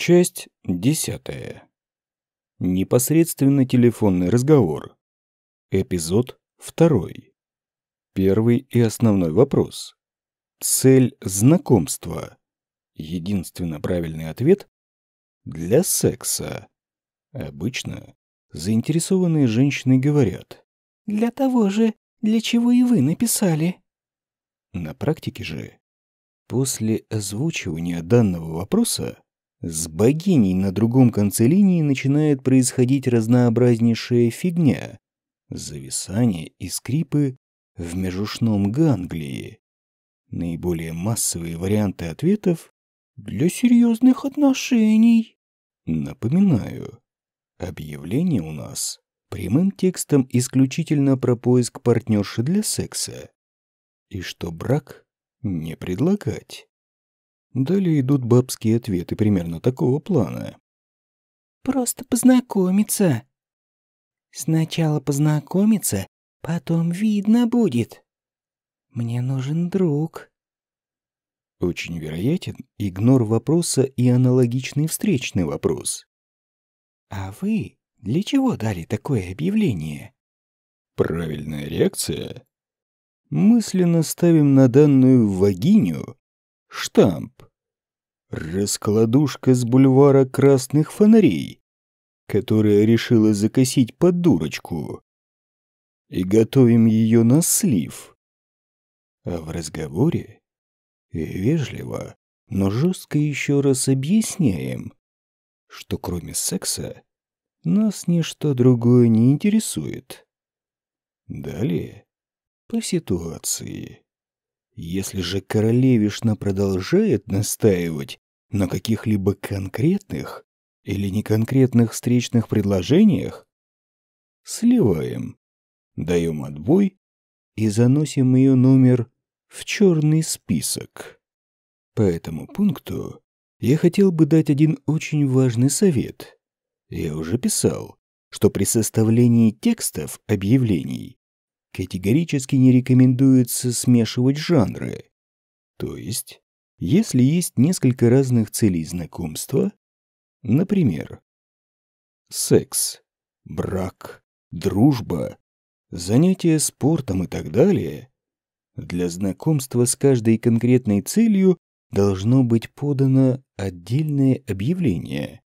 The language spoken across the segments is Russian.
Часть десятая. Непосредственно телефонный разговор. Эпизод второй. Первый и основной вопрос. Цель знакомства. Единственно правильный ответ – для секса. Обычно заинтересованные женщины говорят «Для того же, для чего и вы написали». На практике же, после озвучивания данного вопроса, с богиней на другом конце линии начинает происходить разнообразнейшая фигня. Зависание и скрипы в межушном ганглии. Наиболее массовые варианты ответов для серьезных отношений. Напоминаю, объявление у нас прямым текстом исключительно про поиск партнерши для секса. И что брак не предлагать. Далее идут бабские ответы примерно такого плана. Просто познакомиться. Сначала познакомиться, потом видно будет. Мне нужен друг. Очень вероятен игнор вопроса и аналогичный встречный вопрос. А вы для чего дали такое объявление? Правильная реакция. Мысленно ставим на данную вагиню штамп. Раскладушка с бульвара красных фонарей, которая решила закосить под дурочку. И готовим ее на слив. А в разговоре вежливо, но жестко еще раз объясняем, что кроме секса нас ничто другое не интересует. Далее по ситуации. Если же королевишна продолжает настаивать на каких-либо конкретных или неконкретных встречных предложениях, сливаем, даем отбой и заносим ее номер в черный список. По этому пункту я хотел бы дать один очень важный совет. Я уже писал, что при составлении текстов объявлений категорически не рекомендуется смешивать жанры. То есть, если есть несколько разных целей знакомства, например, секс, брак, дружба, занятия спортом и так далее, для знакомства с каждой конкретной целью должно быть подано отдельное объявление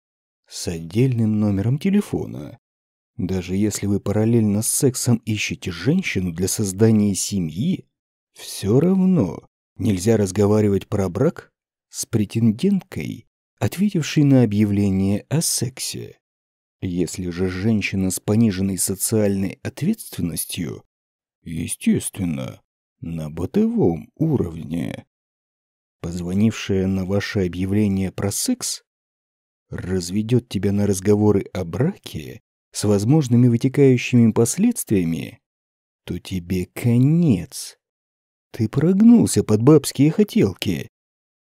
с отдельным номером телефона, даже если вы параллельно с сексом ищете женщину для создания семьи, все равно нельзя разговаривать про брак с претенденткой, ответившей на объявление о сексе. Если же женщина с пониженной социальной ответственностью, естественно, на бытовом уровне, позвонившая на ваше объявление про секс, разведет тебя на разговоры о браке с возможными вытекающими последствиями, то тебе конец. Ты прогнулся под бабские хотелки.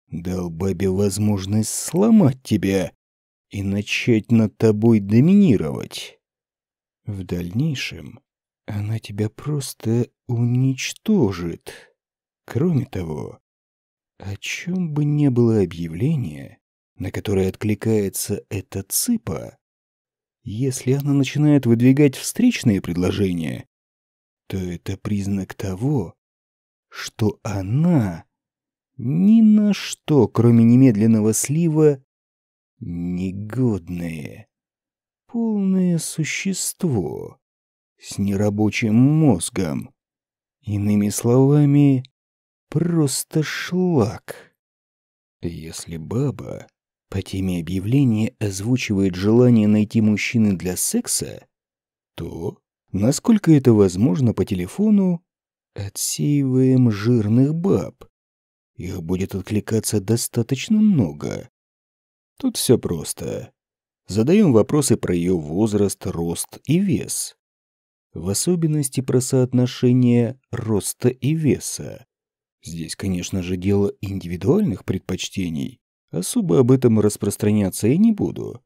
Дал бабе возможность сломать тебя и начать над тобой доминировать. В дальнейшем она тебя просто уничтожит. Кроме того, о чем бы ни было объявление, на которое откликается эта цыпа, если она начинает выдвигать встречные предложения, то это признак того, что она ни на что, кроме немедленного слива, негодное, полное существо с нерабочим мозгом. Иными словами, просто шлак. Если баба по теме объявления озвучивает желание найти мужчины для секса, то, насколько это возможно по телефону, отсеиваем жирных баб. Их будет откликаться достаточно много. Тут все просто. Задаем вопросы про ее возраст, рост и вес. В особенности про соотношение роста и веса. Здесь, конечно же, дело индивидуальных предпочтений. Особо об этом распространяться я не буду.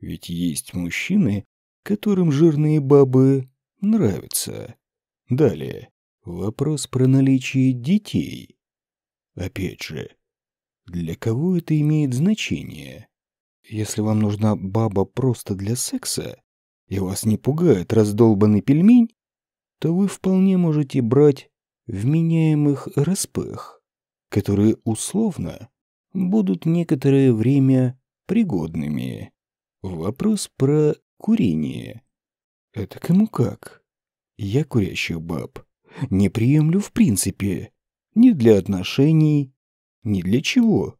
Ведь есть мужчины, которым жирные бабы нравятся. Далее. Вопрос про наличие детей. Опять же, для кого это имеет значение? если вам нужна баба просто для секса, и вас не пугает раздолбанный пельмень, то вы вполне можете брать вменяемых распых, которые условно будут некоторое время пригодными. Вопрос про курение. Это кому как? Я курящих баб не приемлю в принципе. Ни для отношений, ни для чего.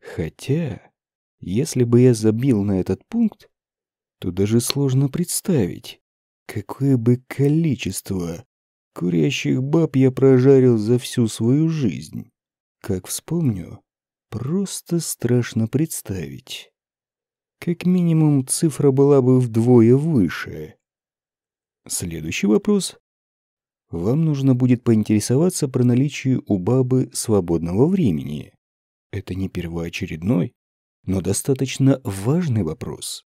Хотя, если бы я забил на этот пункт, то даже сложно представить, какое бы количество курящих баб я прожарил за всю свою жизнь. Как вспомню, просто страшно представить. Как минимум, цифра была бы вдвое выше. Следующий вопрос. Вам нужно будет поинтересоваться про наличие у бабы свободного времени. Это не первоочередной, но достаточно важный вопрос.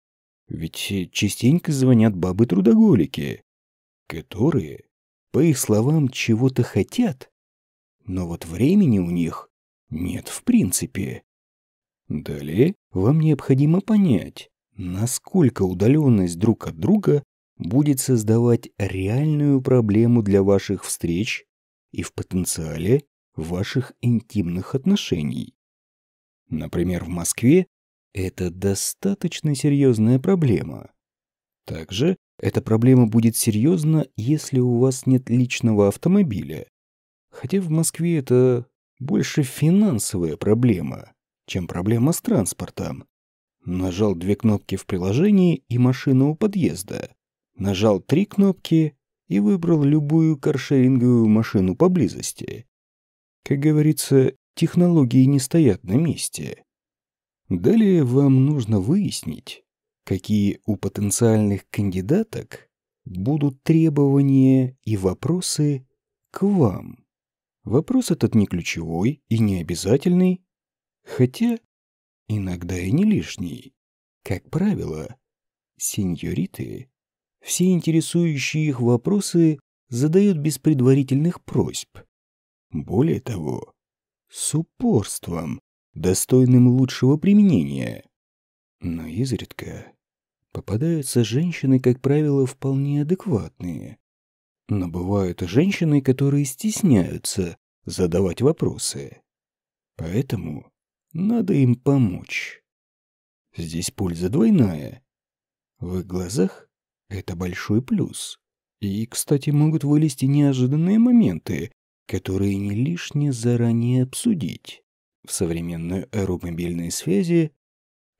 Ведь частенько звонят бабы-трудоголики, которые, по их словам, чего-то хотят, но вот времени у них нет в принципе. Далее вам необходимо понять, насколько удаленность друг от друга будет создавать реальную проблему для ваших встреч и в потенциале ваших интимных отношений. Например, в Москве это достаточно серьезная проблема. Также эта проблема будет серьезна, если у вас нет личного автомобиля. Хотя в Москве это больше финансовая проблема, чем проблема с транспортом. Нажал две кнопки в приложении и машина у подъезда. Нажал три кнопки и выбрал любую каршеринговую машину поблизости. Как говорится, технологии не стоят на месте. Далее вам нужно выяснить, какие у потенциальных кандидаток будут требования и вопросы к вам. Вопрос этот не ключевой и не обязательный, хотя иногда и не лишний. Как правило, сеньориты все интересующие их вопросы задают без предварительных просьб. Более того, с упорством, достойным лучшего применения. Но изредка попадаются женщины, как правило, вполне адекватные. Но бывают женщины, которые стесняются задавать вопросы. Поэтому надо им помочь. Здесь польза двойная. В их глазах это большой плюс. И, кстати, могут вылезти неожиданные моменты, которые не лишне заранее обсудить. В современную эру мобильной связи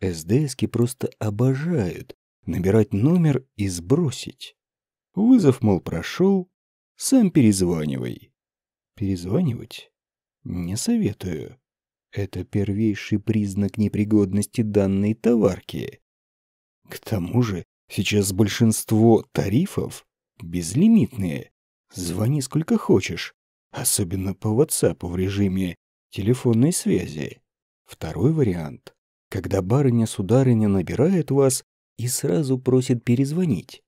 СДСки просто обожают набирать номер и сбросить. Вызов, мол, прошел, сам перезванивай. Перезванивать? Не советую. Это первейший признак непригодности данной товарки. К тому же Сейчас большинство тарифов безлимитные. Звони сколько хочешь, особенно по WhatsApp в режиме телефонной связи. Второй вариант, когда барыня-сударыня набирает вас и сразу просит перезвонить.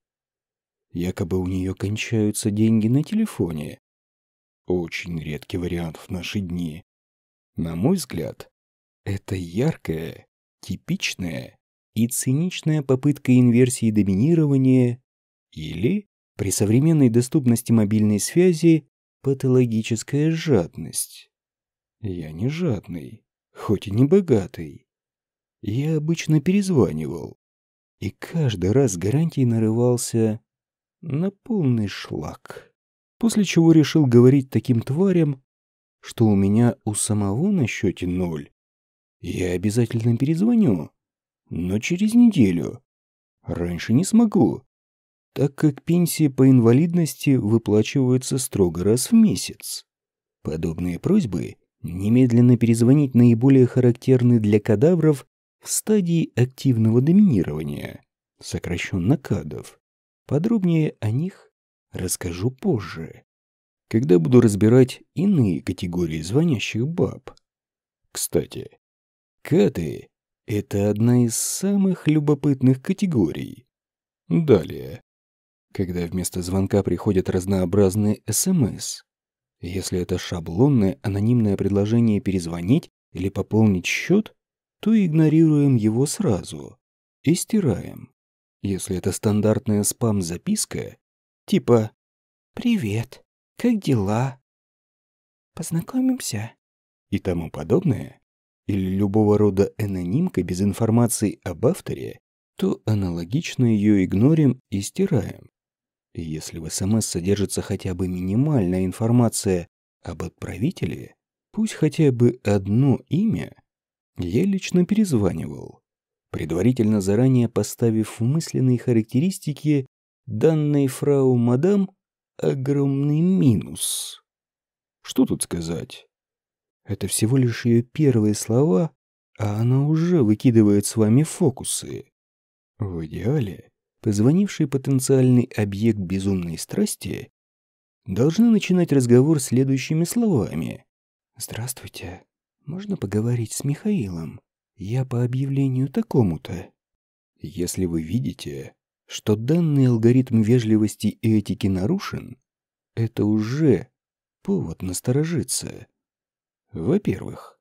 Якобы у нее кончаются деньги на телефоне. Очень редкий вариант в наши дни. На мой взгляд, это яркое, типичное и циничная попытка инверсии доминирования или, при современной доступности мобильной связи, патологическая жадность. Я не жадный, хоть и не богатый. Я обычно перезванивал, и каждый раз гарантий нарывался на полный шлак. После чего решил говорить таким тварям, что у меня у самого на счете ноль. Я обязательно перезвоню, но через неделю. Раньше не смогу, так как пенсии по инвалидности выплачиваются строго раз в месяц. Подобные просьбы немедленно перезвонить наиболее характерны для кадавров в стадии активного доминирования, сокращенно кадов. Подробнее о них расскажу позже, когда буду разбирать иные категории звонящих баб. Кстати, кады это одна из самых любопытных категорий. Далее. Когда вместо звонка приходят разнообразные СМС. Если это шаблонное анонимное предложение перезвонить или пополнить счет, то игнорируем его сразу и стираем. Если это стандартная спам-записка, типа «Привет, как дела? Познакомимся?» и тому подобное, или любого рода анонимка без информации об авторе, то аналогично ее игнорим и стираем. Если в СМС содержится хотя бы минимальная информация об отправителе, пусть хотя бы одно имя, я лично перезванивал, предварительно заранее поставив в мысленные характеристики данной фрау мадам огромный минус. Что тут сказать? Это всего лишь ее первые слова, а она уже выкидывает с вами фокусы. В идеале, позвонивший потенциальный объект безумной страсти должны начинать разговор следующими словами. «Здравствуйте. Можно поговорить с Михаилом? Я по объявлению такому-то». Если вы видите, что данный алгоритм вежливости и этики нарушен, это уже повод насторожиться. Во-первых,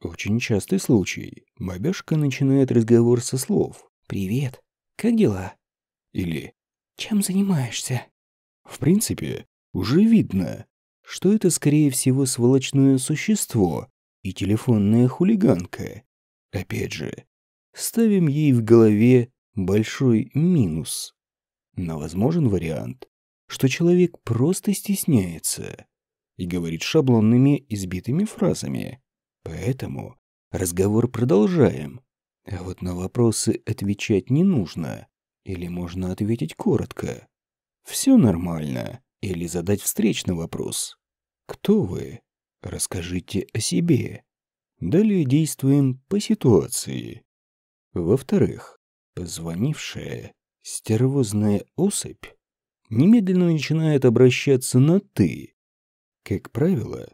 очень частый случай. Бабешка начинает разговор со слов «Привет, как дела?» или «Чем занимаешься?» В принципе, уже видно, что это, скорее всего, сволочное существо и телефонная хулиганка. Опять же, ставим ей в голове большой минус. Но возможен вариант, что человек просто стесняется и говорит шаблонными избитыми фразами. Поэтому разговор продолжаем. А вот на вопросы отвечать не нужно. Или можно ответить коротко. «Все нормально». Или задать встречный вопрос. «Кто вы?» Расскажите о себе. Далее действуем по ситуации. Во-вторых, позвонившая стервозная особь немедленно начинает обращаться на «ты», как правило,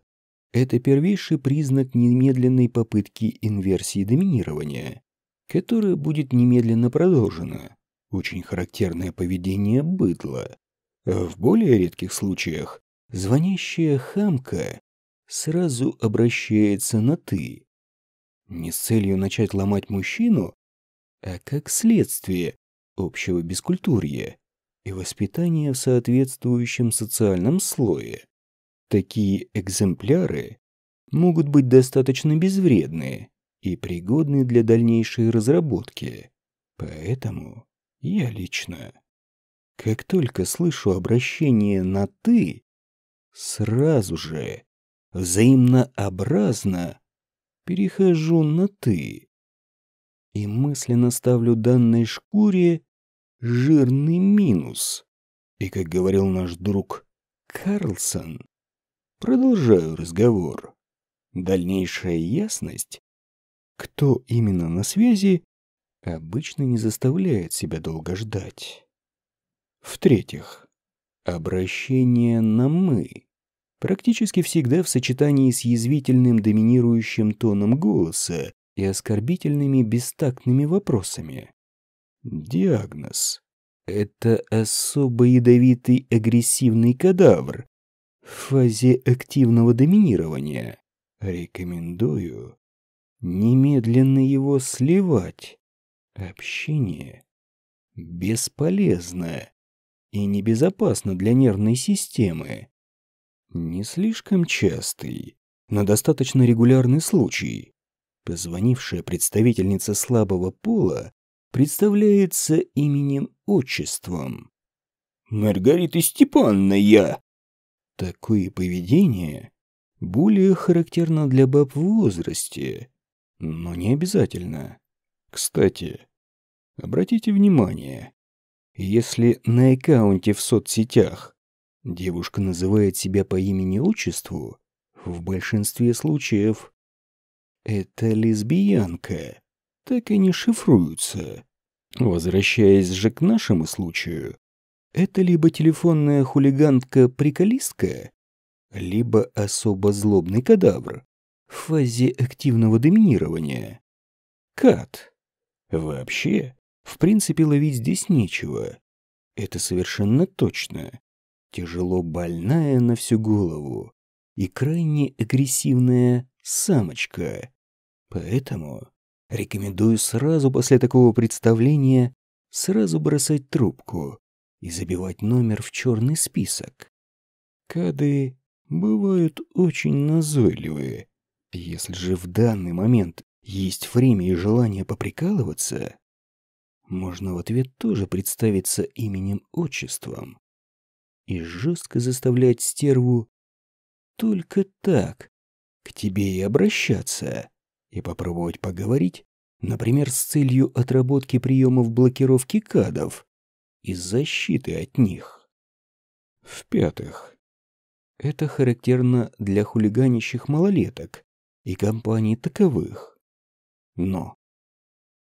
это первейший признак немедленной попытки инверсии доминирования, которая будет немедленно продолжена. Очень характерное поведение быдла. А в более редких случаях звонящая хамка сразу обращается на «ты». Не с целью начать ломать мужчину, а как следствие общего бескультурья и воспитания в соответствующем социальном слое. Такие экземпляры могут быть достаточно безвредны и пригодны для дальнейшей разработки. Поэтому я лично, как только слышу обращение на «ты», сразу же, взаимнообразно, перехожу на «ты» и мысленно ставлю данной шкуре жирный минус. И, как говорил наш друг Карлсон, Продолжаю разговор. Дальнейшая ясность, кто именно на связи, обычно не заставляет себя долго ждать. В-третьих, обращение на «мы» практически всегда в сочетании с язвительным доминирующим тоном голоса и оскорбительными бестактными вопросами. Диагноз. Это особо ядовитый агрессивный кадавр, в фазе активного доминирования. Рекомендую немедленно его сливать. Общение бесполезно и небезопасно для нервной системы. Не слишком частый, но достаточно регулярный случай. Позвонившая представительница слабого пола представляется именем-отчеством. «Маргарита Степановна я!» Такое поведение более характерно для баб в возрасте, но не обязательно. Кстати, обратите внимание, если на аккаунте в соцсетях девушка называет себя по имени-отчеству, в большинстве случаев это лесбиянка, так и не шифруются. Возвращаясь же к нашему случаю, это либо телефонная хулиганка-приколистка, либо особо злобный кадавр в фазе активного доминирования. Кат. Вообще, в принципе, ловить здесь нечего. Это совершенно точно. Тяжело больная на всю голову и крайне агрессивная самочка. Поэтому рекомендую сразу после такого представления сразу бросать трубку и забивать номер в черный список. Кады бывают очень назойливые. Если же в данный момент есть время и желание поприкалываться, можно в ответ тоже представиться именем-отчеством и жестко заставлять стерву только так к тебе и обращаться, и попробовать поговорить, например, с целью отработки приемов блокировки кадов и защиты от них. В-пятых, это характерно для хулиганищих малолеток и компаний таковых. Но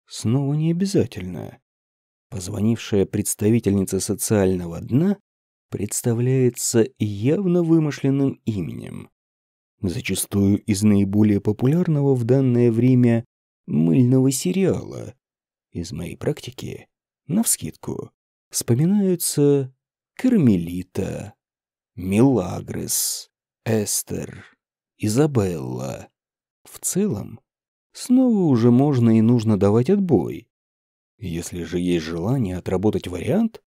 снова не обязательно. Позвонившая представительница социального дна представляется явно вымышленным именем, зачастую из наиболее популярного в данное время мыльного сериала. Из моей практики, навскидку, вспоминаются Кармелита, Милагрес, Эстер, Изабелла. В целом, снова уже можно и нужно давать отбой. Если же есть желание отработать вариант,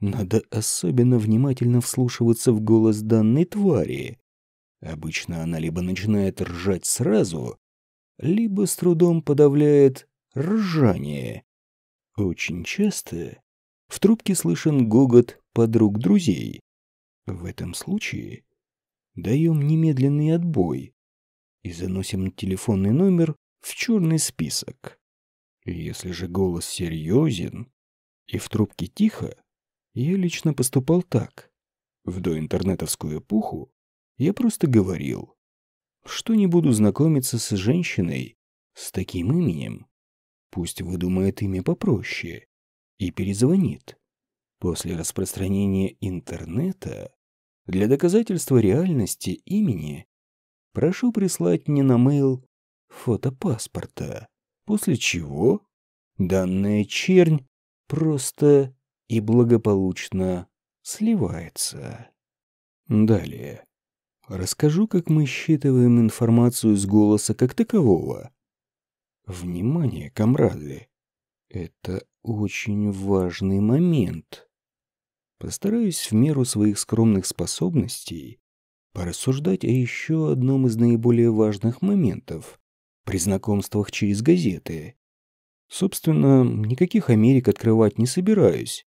надо особенно внимательно вслушиваться в голос данной твари. Обычно она либо начинает ржать сразу, либо с трудом подавляет ржание. Очень часто в трубке слышен гогот подруг друзей. В этом случае даем немедленный отбой и заносим телефонный номер в черный список. Если же голос серьезен и в трубке тихо, я лично поступал так. В доинтернетовскую эпоху я просто говорил, что не буду знакомиться с женщиной с таким именем. Пусть выдумает имя попроще и перезвонит. После распространения интернета для доказательства реальности имени прошу прислать мне на mail фото паспорта, после чего данная чернь просто и благополучно сливается. Далее. Расскажу, как мы считываем информацию с голоса как такового. Внимание, комрады. Это очень важный момент. Постараюсь в меру своих скромных способностей порассуждать о еще одном из наиболее важных моментов при знакомствах через газеты. Собственно, никаких Америк открывать не собираюсь.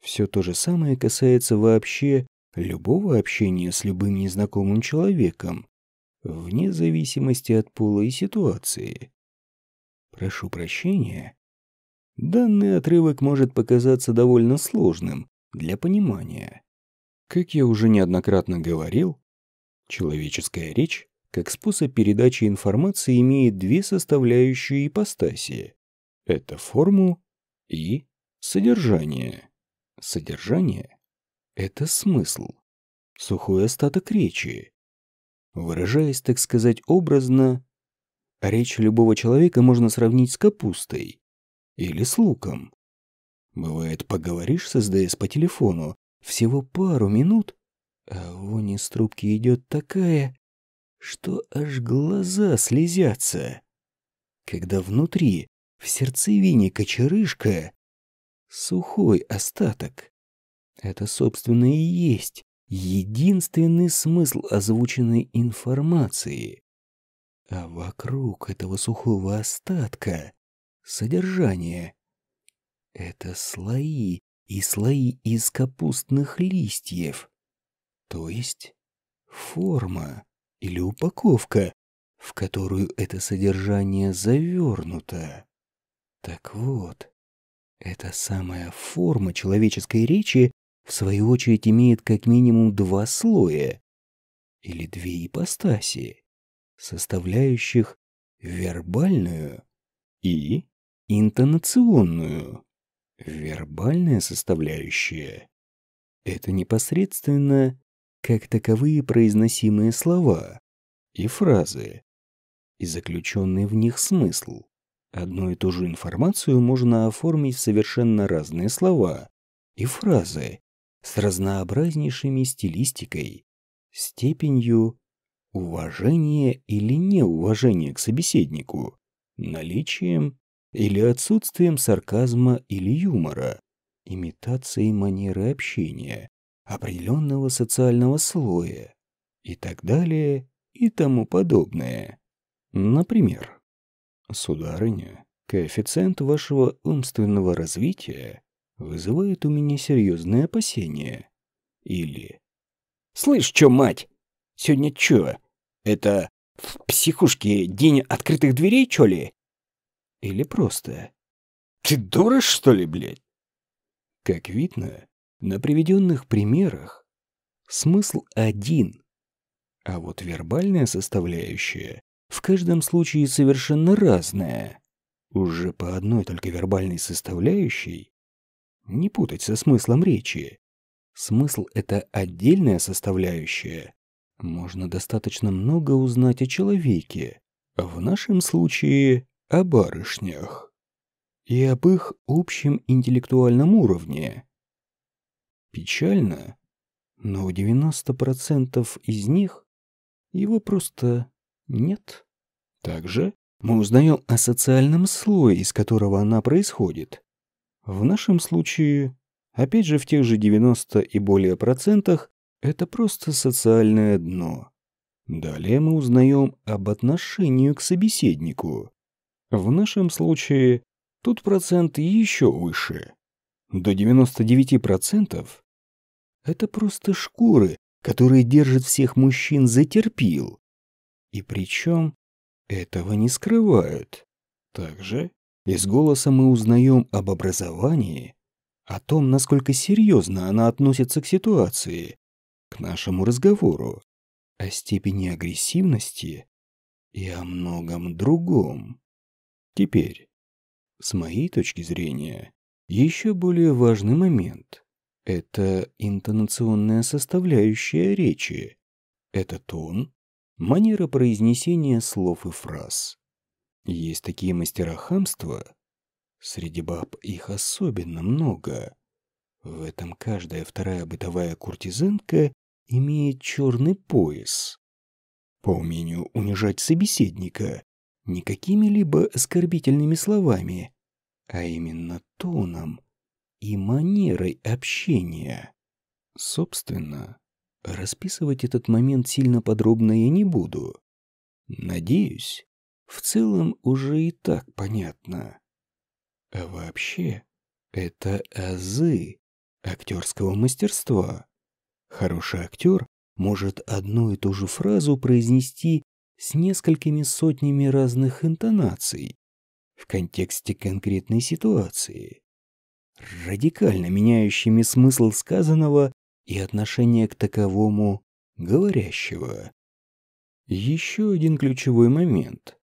Все то же самое касается вообще любого общения с любым незнакомым человеком, вне зависимости от пола и ситуации. Прошу прощения. Данный отрывок может показаться довольно сложным для понимания. Как я уже неоднократно говорил, человеческая речь как способ передачи информации имеет две составляющие ипостаси. Это форму и содержание. Содержание — это смысл, сухой остаток речи. Выражаясь, так сказать, образно, речь любого человека можно сравнить с капустой или с луком. Бывает, поговоришь с СДС по телефону всего пару минут, а вонь из трубки идет такая, что аж глаза слезятся. Когда внутри, в сердцевине кочерышка, сухой остаток. Это, собственно, и есть единственный смысл озвученной информации. А вокруг этого сухого остатка содержание. Это слои и слои из капустных листьев. То есть форма или упаковка, в которую это содержание завернуто. Так вот, эта самая форма человеческой речи, в свою очередь, имеет как минимум два слоя или две ипостаси, составляющих вербальную и интонационную. Вербальная составляющая — это непосредственно как таковые произносимые слова и фразы и заключенный в них смысл. Одну и ту же информацию можно оформить в совершенно разные слова и фразы с разнообразнейшими стилистикой, степенью уважения или неуважения к собеседнику, наличием или отсутствием сарказма или юмора, имитацией манеры общения, определенного социального слоя и так далее и тому подобное. Например, сударыня, коэффициент вашего умственного развития вызывает у меня серьезные опасения. Или «Слышь, чё, мать, сегодня чё, это в психушке день открытых дверей, чё ли?» Или просто «Ты дура, что ли, блядь?» Как видно, на приведенных примерах смысл один, а вот вербальная составляющая в каждом случае совершенно разная. Уже по одной только вербальной составляющей не путать со смыслом речи. Смысл — это отдельная составляющая. Можно достаточно много узнать о человеке, в нашем случае — о барышнях, и об их общем интеллектуальном уровне. Печально, но у 90% из них его просто нет. Также мы узнаем о социальном слое, из которого она происходит. В нашем случае, опять же в тех же 90 и более процентах, это просто социальное дно. Далее мы узнаем об отношении к собеседнику. В нашем случае тут процент еще выше. До 99% это просто шкуры, которые держат всех мужчин за терпил. И причем этого не скрывают. Также из голоса мы узнаем об образовании, о том, насколько серьезно она относится к ситуации, к нашему разговору, о степени агрессивности и о многом другом. Теперь, с моей точки зрения, еще более важный момент – это интонационная составляющая речи. Это тон, манера произнесения слов и фраз. Есть такие мастера хамства, среди баб их особенно много. В этом каждая вторая бытовая куртизанка имеет черный пояс. По умению унижать собеседника не какими-либо оскорбительными словами, а именно тоном и манерой общения. Собственно, расписывать этот момент сильно подробно я не буду. Надеюсь, в целом уже и так понятно. А вообще, это азы актерского мастерства. Хороший актер может одну и ту же фразу произнести с несколькими сотнями разных интонаций в контексте конкретной ситуации, радикально меняющими смысл сказанного и отношение к таковому говорящего. Еще один ключевой момент.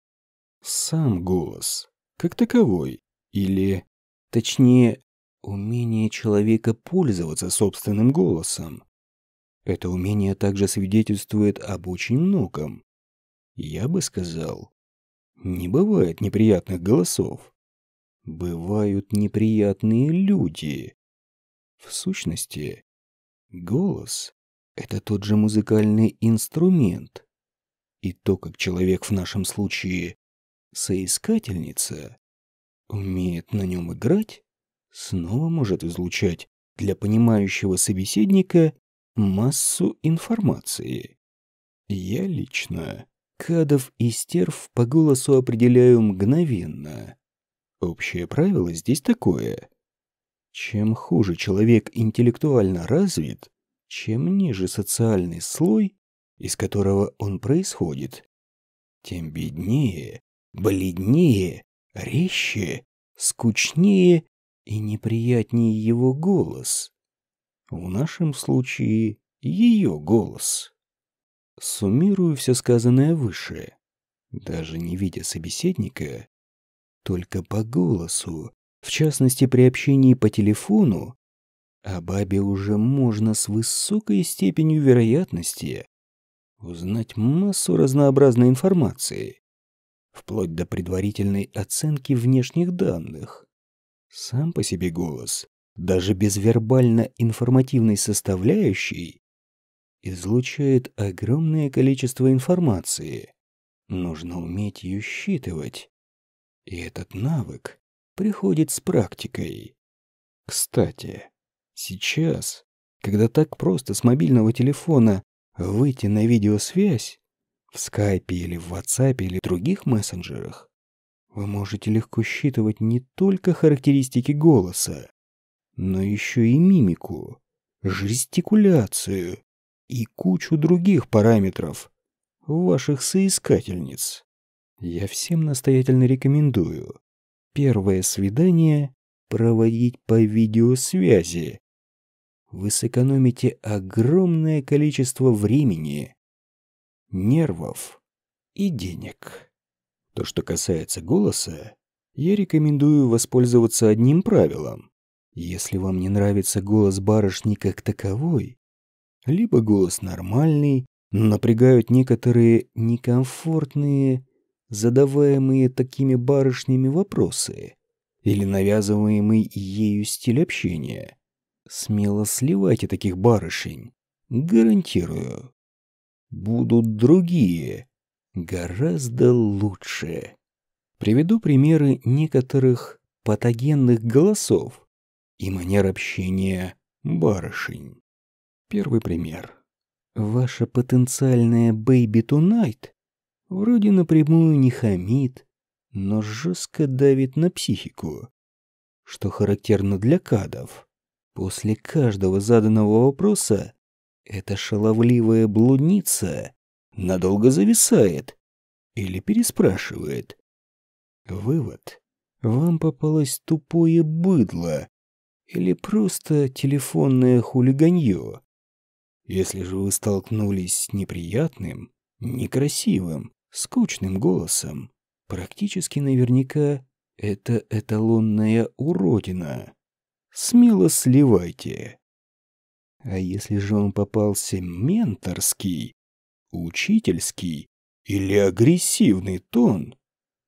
Сам голос, как таковой, или, точнее, умение человека пользоваться собственным голосом. Это умение также свидетельствует об очень многом. Я бы сказал, не бывает неприятных голосов. Бывают неприятные люди. В сущности, голос — это тот же музыкальный инструмент. И то, как человек в нашем случае соискательница умеет на нем играть, снова может излучать для понимающего собеседника массу информации. Я лично Кадов и стерв по голосу определяю мгновенно. Общее правило здесь такое. Чем хуже человек интеллектуально развит, чем ниже социальный слой, из которого он происходит, тем беднее, бледнее, резче, скучнее и неприятнее его голос. В нашем случае ее голос. Суммирую все сказанное выше. Даже не видя собеседника, только по голосу, в частности при общении по телефону, о бабе уже можно с высокой степенью вероятности узнать массу разнообразной информации, вплоть до предварительной оценки внешних данных. Сам по себе голос, даже без вербально-информативной составляющей, излучает огромное количество информации. Нужно уметь ее считывать. И этот навык приходит с практикой. Кстати, сейчас, когда так просто с мобильного телефона выйти на видеосвязь, в скайпе или в WhatsApp или других мессенджерах, вы можете легко считывать не только характеристики голоса, но еще и мимику, жестикуляцию и кучу других параметров ваших соискательниц. Я всем настоятельно рекомендую первое свидание проводить по видеосвязи. Вы сэкономите огромное количество времени, нервов и денег. То, что касается голоса, я рекомендую воспользоваться одним правилом. Если вам не нравится голос барышни как таковой, либо голос нормальный, но напрягают некоторые некомфортные, задаваемые такими барышнями вопросы, или навязываемый ею стиль общения, смело сливайте таких барышень. Гарантирую. Будут другие, гораздо лучше. Приведу примеры некоторых патогенных голосов и манер общения барышень. Первый пример. Ваша потенциальная Baby Tonight вроде напрямую не хамит, но жестко давит на психику, что характерно для кадов. После каждого заданного вопроса эта шаловливая блудница надолго зависает или переспрашивает. Вывод. Вам попалось тупое быдло или просто телефонное хулиганье. Если же вы столкнулись с неприятным, некрасивым, скучным голосом, практически наверняка это эталонная уродина. Смело сливайте. А если же он попался менторский, учительский или агрессивный тон,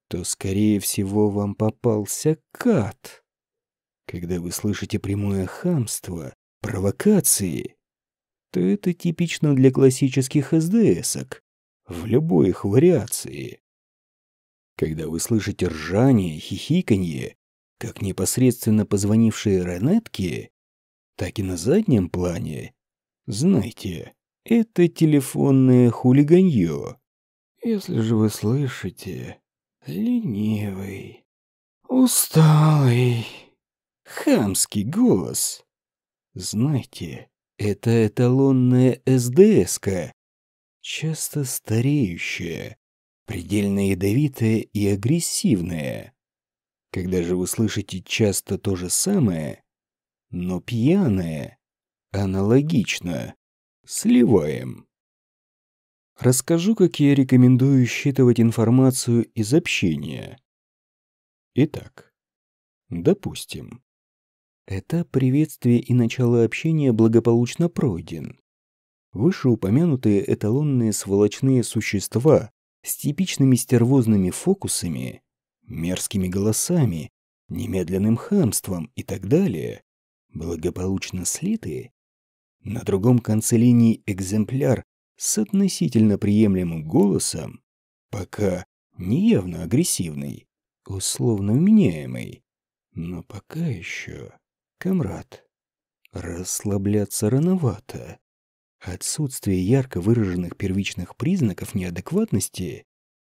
то, скорее всего, вам попался кат. Когда вы слышите прямое хамство, провокации, то это типично для классических СДСок в любой их вариации. Когда вы слышите ржание, хихиканье, как непосредственно позвонившие Ренетки, так и на заднем плане, знайте, это телефонное хулиганье. Если же вы слышите ленивый, усталый, хамский голос, знайте, это эталонная СДСка, часто стареющая, предельно ядовитая и агрессивная. Когда же вы слышите часто то же самое, но пьяное, аналогично, сливаем. Расскажу, как я рекомендую считывать информацию из общения. Итак, допустим, этап приветствия и начала общения благополучно пройден. Вышеупомянутые эталонные сволочные существа с типичными стервозными фокусами, мерзкими голосами, немедленным хамством и так далее, благополучно слиты, на другом конце линии экземпляр с относительно приемлемым голосом, пока неявно агрессивный, условно вменяемый, но пока еще комрад. Расслабляться рановато. Отсутствие ярко выраженных первичных признаков неадекватности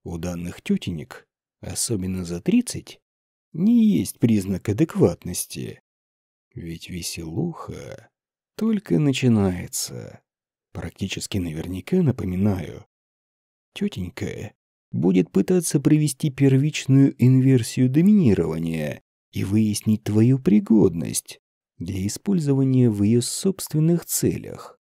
у данных тетенек, особенно за 30, не есть признак адекватности. Ведь веселуха только начинается. Практически наверняка напоминаю. Тетенька будет пытаться провести первичную инверсию доминирования и выяснить твою пригодность для использования в ее собственных целях.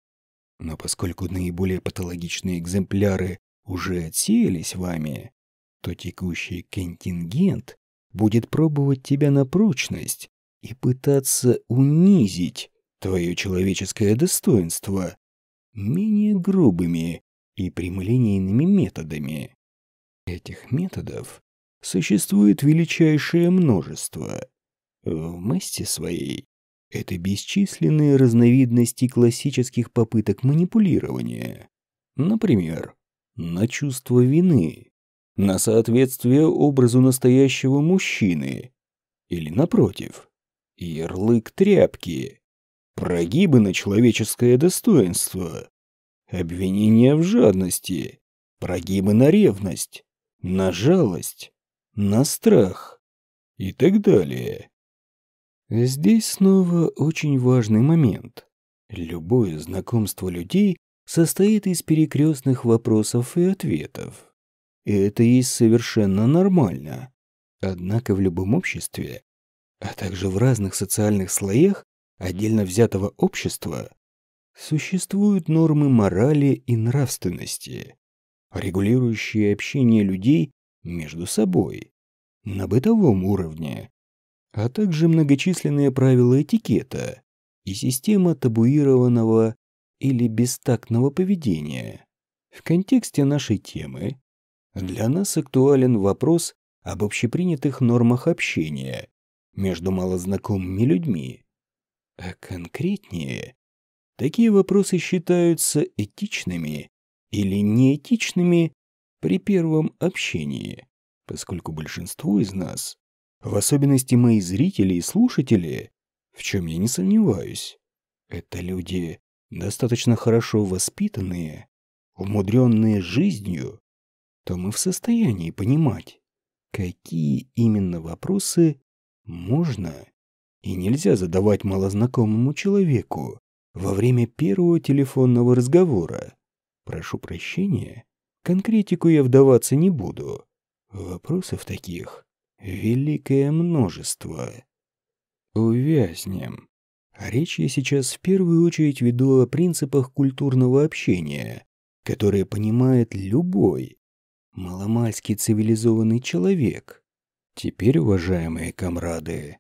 Но поскольку наиболее патологичные экземпляры уже отсеялись вами, то текущий контингент будет пробовать тебя на прочность и пытаться унизить твое человеческое достоинство менее грубыми и прямолинейными методами. Этих методов существует величайшее множество. В масти своей это бесчисленные разновидности классических попыток манипулирования. Например, на чувство вины, на соответствие образу настоящего мужчины. Или напротив, ярлык тряпки, прогибы на человеческое достоинство, обвинения в жадности, прогибы на ревность, на жалость, на страх и так далее. Здесь снова очень важный момент. Любое знакомство людей состоит из перекрестных вопросов и ответов. И это есть совершенно нормально. Однако в любом обществе, а также в разных социальных слоях отдельно взятого общества, существуют нормы морали и нравственности, регулирующие общение людей между собой на бытовом уровне, а также многочисленные правила этикета и система табуированного или бестактного поведения. В контексте нашей темы для нас актуален вопрос об общепринятых нормах общения между малознакомыми людьми. А конкретнее, такие вопросы считаются этичными или неэтичными при первом общении, поскольку большинство из нас, в особенности мои зрители и слушатели, в чем я не сомневаюсь, это люди достаточно хорошо воспитанные, умудренные жизнью то мы в состоянии понимать, какие именно вопросы можно и нельзя задавать малознакомому человеку во время первого телефонного разговора. Прошу прощения, конкретику я вдаваться не буду. Вопросов таких великое множество. Увязнем. Речь я сейчас в первую очередь веду о принципах культурного общения, которые понимает любой, маломальски цивилизованный человек. Теперь, уважаемые комрады,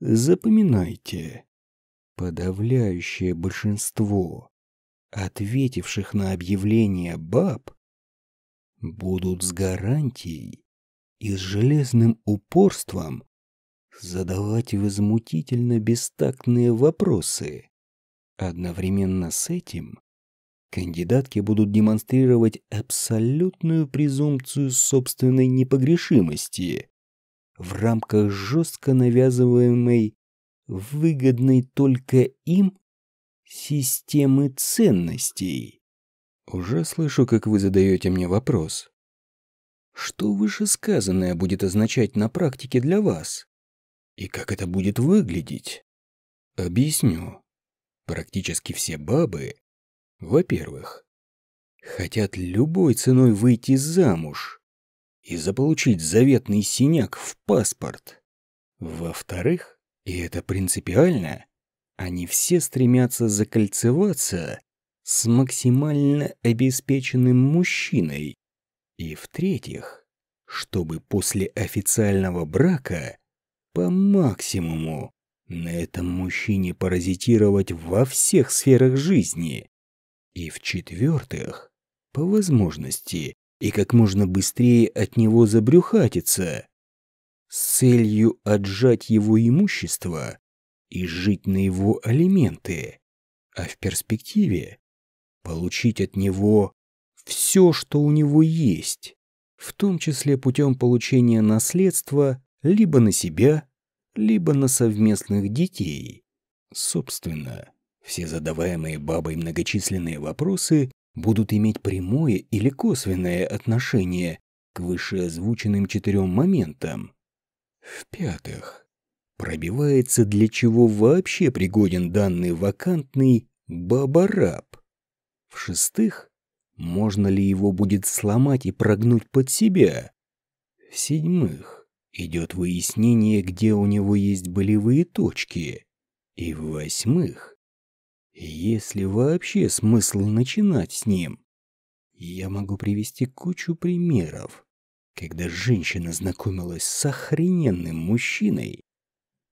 запоминайте, подавляющее большинство ответивших на объявление баб будут с гарантией и с железным упорством задавать возмутительно бестактные вопросы. Одновременно с этим кандидатки будут демонстрировать абсолютную презумпцию собственной непогрешимости в рамках жестко навязываемой, выгодной только им системы ценностей. Уже слышу, как вы задаете мне вопрос. Что вышесказанное будет означать на практике для вас? И как это будет выглядеть? Объясню. Практически все бабы во-первых, хотят любой ценой выйти замуж и заполучить заветный синяк в паспорт. Во-вторых, и это принципиально, они все стремятся закольцеваться с максимально обеспеченным мужчиной. И в-третьих, чтобы после официального брака по максимуму на этом мужчине паразитировать во всех сферах жизни. И в-четвертых, по возможности и как можно быстрее от него забрюхатиться, с целью отжать его имущество и жить на его алименты, а в перспективе получить от него все, что у него есть, в том числе путем получения наследства либо на себя, либо на совместных детей. Собственно, все задаваемые бабой многочисленные вопросы будут иметь прямое или косвенное отношение к вышеозвученным четырем моментам. В-пятых, пробивается, для чего вообще пригоден данный вакантный бабараб. В-шестых, можно ли его будет сломать и прогнуть под себя. В-седьмых, идет выяснение, где у него есть болевые точки. И в-восьмых, есть ли вообще смысл начинать с ним? Я могу привести кучу примеров, когда женщина знакомилась с охрененным мужчиной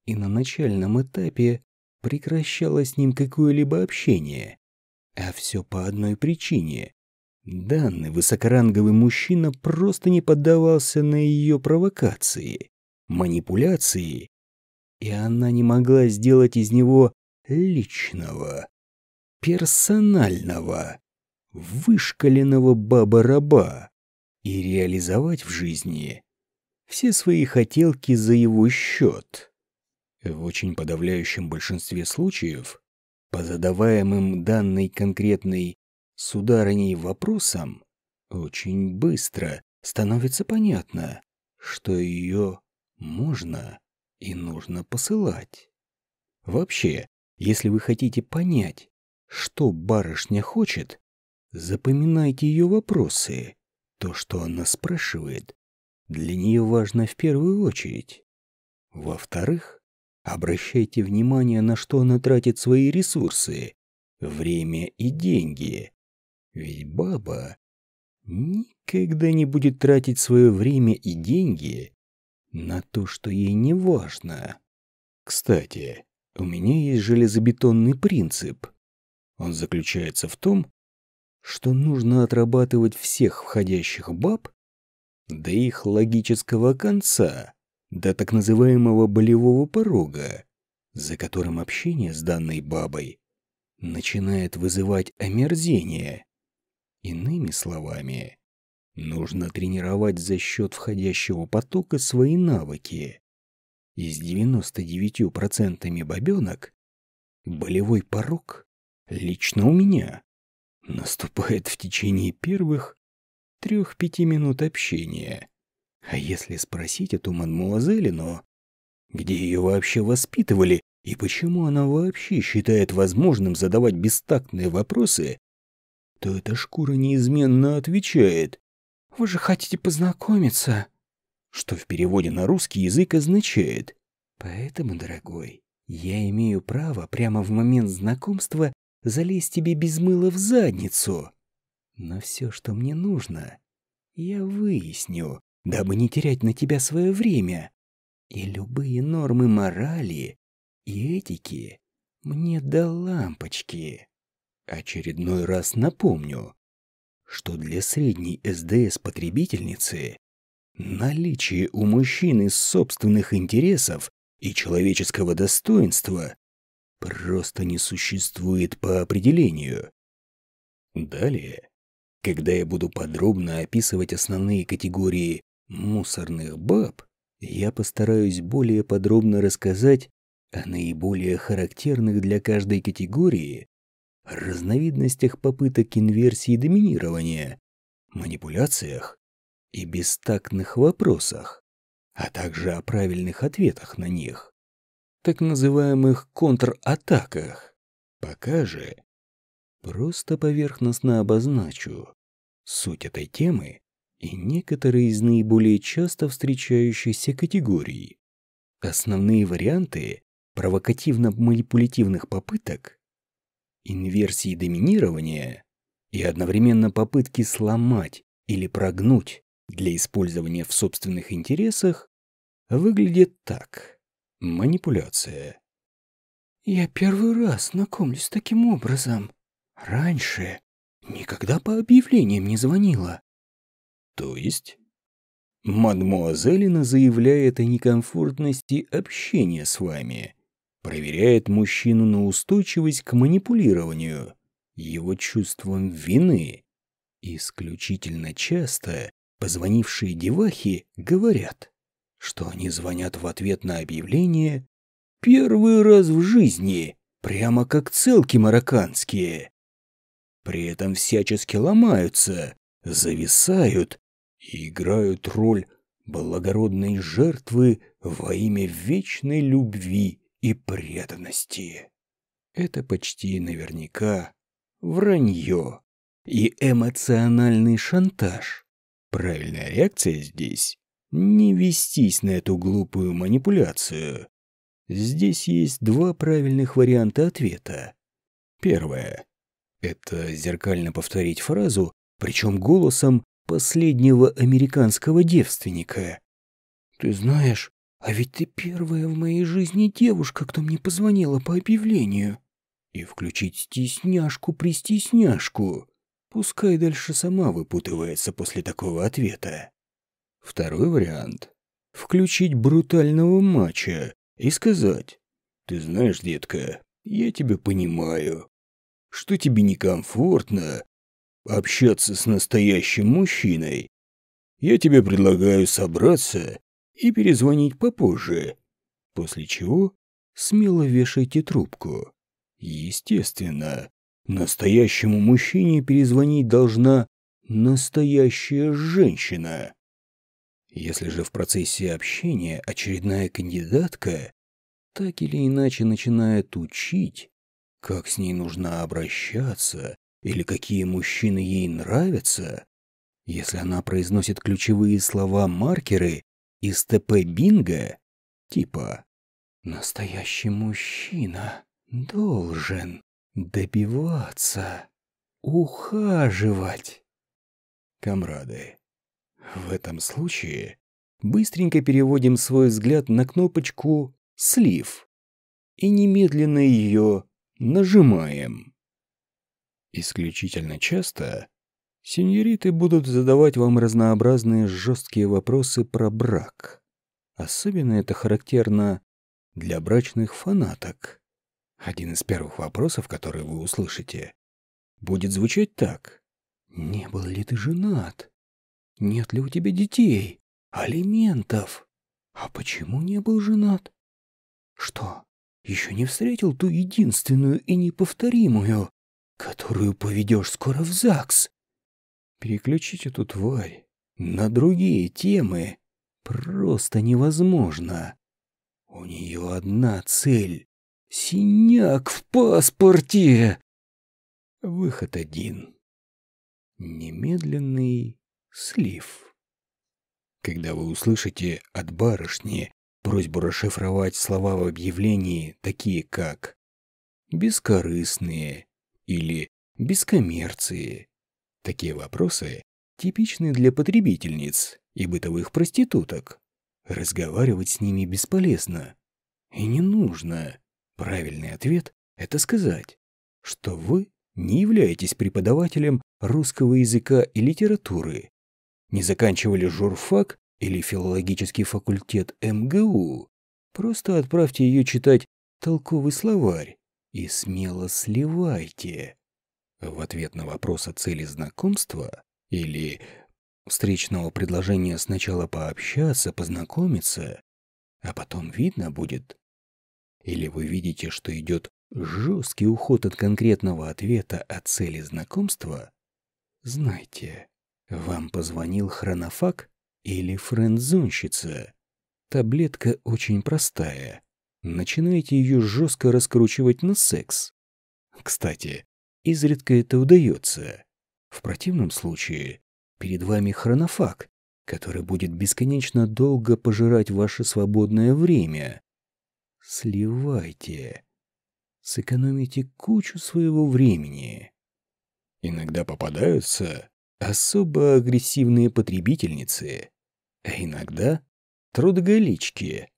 и на начальном этапе прекращала с ним какое-либо общение. А все по одной причине. Данный высокоранговый мужчина просто не поддавался на ее провокации, манипуляции, и она не могла сделать из него личного персонального, вышкаленного баба-раба. и реализовать в жизни все свои хотелки за его счет. В очень подавляющем большинстве случаев по задаваемым данной конкретной сударыней вопросам очень быстро становится понятно, что ее можно и нужно посылать. Вообще, если вы хотите понять, что барышня хочет, запоминайте ее вопросы. То, что она спрашивает, для нее важно в первую очередь. Во-вторых, обращайте внимание, на что она тратит свои ресурсы, время и деньги. Ведь баба никогда не будет тратить свое время и деньги на то, что ей не важно. Кстати, у меня есть железобетонный принцип. Он заключается в том, что нужно отрабатывать всех входящих баб до их логического конца, до так называемого болевого порога, за которым общение с данной бабой начинает вызывать омерзение. Иными словами, нужно тренировать за счет входящего потока свои навыки. Из 99% бабенок болевой порог лично у меня наступает в течение первых трех-пяти минут общения. А если спросить эту мадмуазелину, где ее вообще воспитывали и почему она вообще считает возможным задавать бестактные вопросы, то эта шкура неизменно отвечает «Вы же хотите познакомиться?» Что в переводе на русский язык означает «Поэтому, дорогой, я имею право прямо в момент знакомства залезть тебе без мыла в задницу. Но все, что мне нужно, я выясню, дабы не терять на тебя свое время. И любые нормы морали и этики мне до лампочки. Очередной раз напомню, что для средней СДС-потребительницы наличие у мужчины собственных интересов и человеческого достоинства просто не существует по определению. Далее, когда я буду подробно описывать основные категории мусорных баб, я постараюсь более подробно рассказать о наиболее характерных для каждой категории разновидностях попыток инверсии доминирования, манипуляциях и бестактных вопросах, а также о правильных ответах на них, так называемых контратаках. Пока же просто поверхностно обозначу суть этой темы и некоторые из наиболее часто встречающихся категорий. Основные варианты провокативно-манипулятивных попыток инверсии доминирования и одновременно попытки сломать или прогнуть для использования в собственных интересах выглядит так. Манипуляция. Я первый раз знакомлюсь с таким образом. Раньше никогда по объявлениям не звонила. То есть? Мадмуазелина заявляет о некомфортности общения с вами проверяет мужчину на устойчивость к манипулированию, его чувством вины. Исключительно часто позвонившие девахи говорят, что они звонят в ответ на объявление первый раз в жизни, прямо как целки марокканские. При этом всячески ломаются, зависают и играют роль благородной жертвы во имя вечной любви и преданности. Это почти наверняка вранье и эмоциональный шантаж. Правильная реакция здесь — не вестись на эту глупую манипуляцию. Здесь есть два правильных варианта ответа. Первое — это зеркально повторить фразу, причем голосом последнего американского девственника. «Ты знаешь, а ведь ты первая в моей жизни девушка, кто мне позвонила по объявлению. И включить стесняшку-пристесняшку. Пускай дальше сама выпутывается после такого ответа. Второй вариант. Включить брутального матча и сказать. Ты знаешь, детка, я тебя понимаю. Что тебе некомфортно общаться с настоящим мужчиной. я тебе предлагаю собраться и перезвонить попозже. После чего смело вешайте трубку. Естественно, настоящему мужчине перезвонить должна настоящая женщина. Если же в процессе общения очередная кандидатка так или иначе начинает учить, как с ней нужно обращаться или какие мужчины ей нравятся, если она произносит ключевые слова-маркеры из ТП Бинго, типа «Настоящий мужчина должен добиваться, ухаживать». Камрады, в этом случае быстренько переводим свой взгляд на кнопочку «Слив» и немедленно ее нажимаем. Исключительно часто сеньориты будут задавать вам разнообразные жесткие вопросы про брак. Особенно это характерно для брачных фанаток. Один из первых вопросов, который вы услышите, будет звучать так. «Не был ли ты женат? Нет ли у тебя детей? Алиментов? А почему не был женат? Что, еще не встретил ту единственную и неповторимую, которую поведешь скоро в ЗАГС? Переключить эту тварь на другие темы просто невозможно. У нее одна цель — синяк в паспорте. Выход один. Немедленный слив. Когда вы услышите от барышни просьбу расшифровать слова в объявлении, такие как «бескорыстные» или «без коммерции». Такие вопросы типичны для потребительниц и бытовых проституток. Разговаривать с ними бесполезно. И не нужно. Правильный ответ – это сказать, что вы не являетесь преподавателем русского языка и литературы, не заканчивали журфак или филологический факультет МГУ. Просто отправьте ее читать толковый словарь и смело сливайте. В ответ на вопрос о цели знакомства или встречного предложения сначала пообщаться, познакомиться, а потом видно будет. Или вы видите, что идет жесткий уход от конкретного ответа о цели знакомства, знайте, вам позвонил хронофаг или френдзонщица. Таблетка очень простая. Начинайте ее жестко раскручивать на секс. Кстати, изредка это удается. В противном случае перед вами хронофаг, который будет бесконечно долго пожирать ваше свободное время. Сливайте. Сэкономите кучу своего времени. Иногда попадаются особо агрессивные потребительницы, а иногда трудоголички.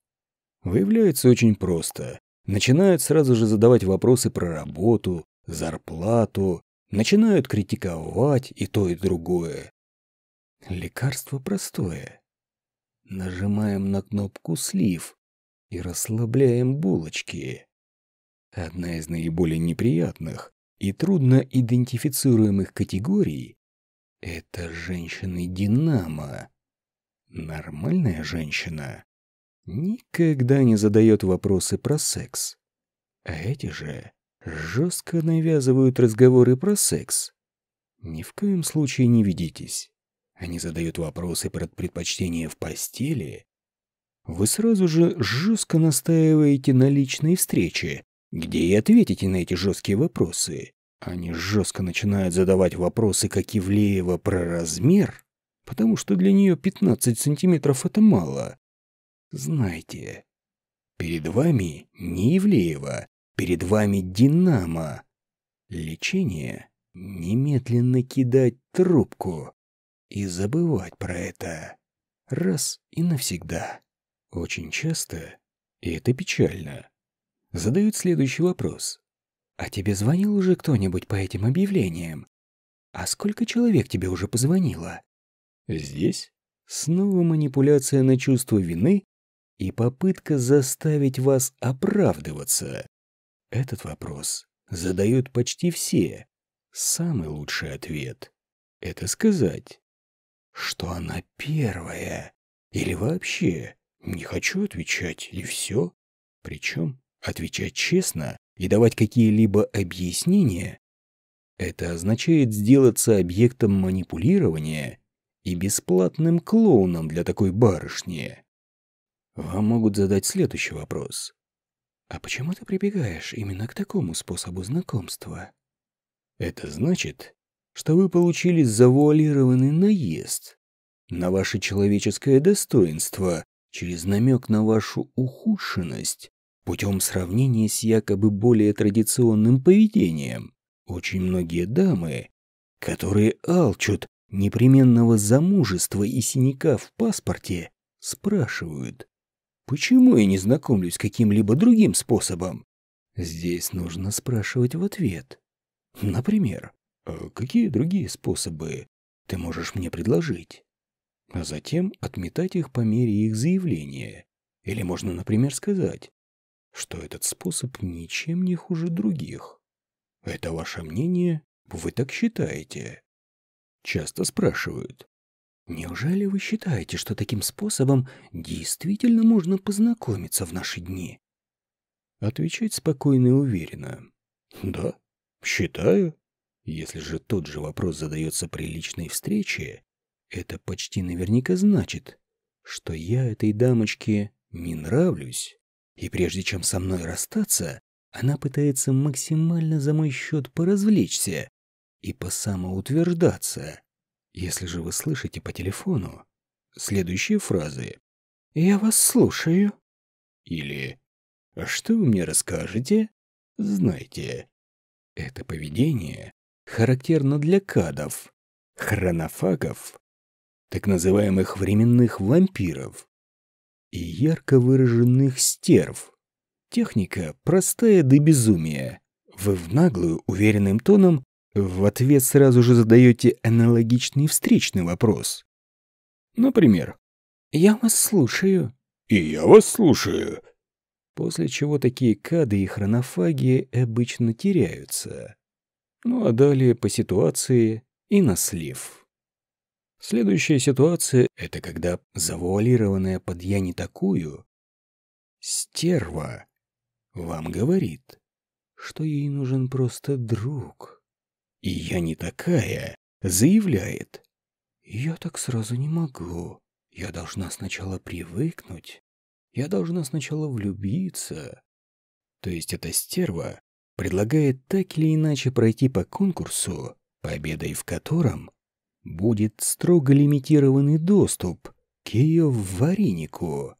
Выявляются очень просто. Начинают сразу же задавать вопросы про работу, зарплату, начинают критиковать и то, и другое. Лекарство простое. Нажимаем на кнопку «Слив» и расслабляем булочки. Одна из наиболее неприятных и трудно идентифицируемых категорий — это женщины-динамо. Нормальная женщина никогда не задает вопросы про секс. А эти же жестко навязывают разговоры про секс. Ни в коем случае не ведитесь. Они задают вопросы про предпочтения в постели. Вы сразу же жестко настаиваете на личной встрече, где и ответите на эти жесткие вопросы. Они жестко начинают задавать вопросы, как Ивлеева, про размер, потому что для нее 15 сантиметров — это мало. Знайте, перед вами не Ивлеева, перед вами Динамо. Лечение — немедленно кидать трубку и забывать про это. Раз и навсегда. Очень часто, и это печально, задают следующий вопрос. «А тебе звонил уже кто-нибудь по этим объявлениям? А сколько человек тебе уже позвонило?» Здесь снова манипуляция на чувство вины и попытка заставить вас оправдываться. Этот вопрос задают почти все. Самый лучший ответ — это сказать, что она первая. Или вообще не хочу отвечать, и все. Причем отвечать честно и давать какие-либо объяснения – это означает сделаться объектом манипулирования и бесплатным клоуном для такой барышни. Вам могут задать следующий вопрос. А почему ты прибегаешь именно к такому способу знакомства? Это значит, что вы получили завуалированный наезд на ваше человеческое достоинство через намек на вашу ухудшенность путем сравнения с якобы более традиционным поведением. Очень многие дамы, которые алчут непременного замужества и синяка в паспорте, спрашивают, почему я не знакомлюсь каким-либо другим способом? Здесь нужно спрашивать в ответ. Например, «А какие другие способы ты можешь мне предложить? А затем отметать их по мере их заявления. Или можно, например, сказать, что этот способ ничем не хуже других. Это ваше мнение? Вы так считаете? Часто спрашивают. Неужели вы считаете, что таким способом действительно можно познакомиться в наши дни? Отвечать спокойно и уверенно. Да, считаю. Если же тот же вопрос задается при личной встрече, это почти наверняка значит, что я этой дамочке не нравлюсь. И прежде чем со мной расстаться, она пытается максимально за мой счет поразвлечься и посамоутверждаться. Если же вы слышите по телефону следующие фразы «Я вас слушаю» или «А что вы мне расскажете?» Знайте, это поведение характерно для кадов, хронофагов, так называемых временных вампиров и ярко выраженных стерв. Техника простая до безумия. Вы в наглую, уверенным тоном в ответ сразу же задаете аналогичный встречный вопрос. Например, «Я вас слушаю». «И я вас слушаю». После чего такие кады и хронофаги обычно теряются. Ну а далее по ситуации и на слив. Следующая ситуация — это когда завуалированная под «я не такую» стерва вам говорит, что ей нужен просто друг. И «я не такая» заявляет. «Я так сразу не могу. Я должна сначала привыкнуть. Я должна сначала влюбиться». То есть эта стерва предлагает так или иначе пройти по конкурсу, победой в котором будет строго лимитированный доступ к ее варенику.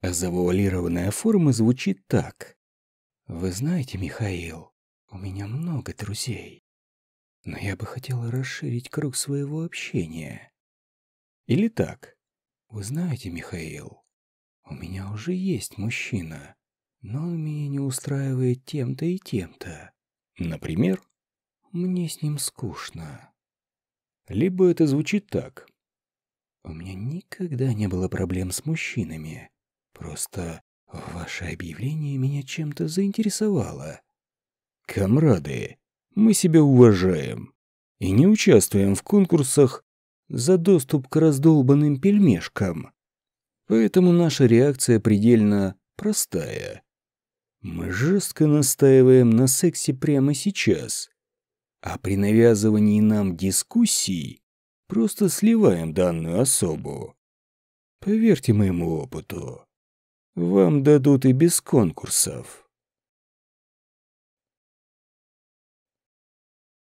А завуалированная форма звучит так. «Вы знаете, Михаил, у меня много друзей, но я бы хотела расширить круг своего общения». Или так. «Вы знаете, Михаил, у меня уже есть мужчина, но он меня не устраивает тем-то и тем-то. Например, мне с ним скучно. Либо это звучит так. У меня никогда не было проблем с мужчинами. Просто ваше объявление меня чем-то заинтересовало. Камрады, мы себя уважаем и не участвуем в конкурсах за доступ к раздолбанным пельмешкам. Поэтому наша реакция предельно простая. Мы жестко настаиваем на сексе прямо сейчас, а при навязывании нам дискуссий просто сливаем данную особу. Поверьте моему опыту, вам дадут и без конкурсов.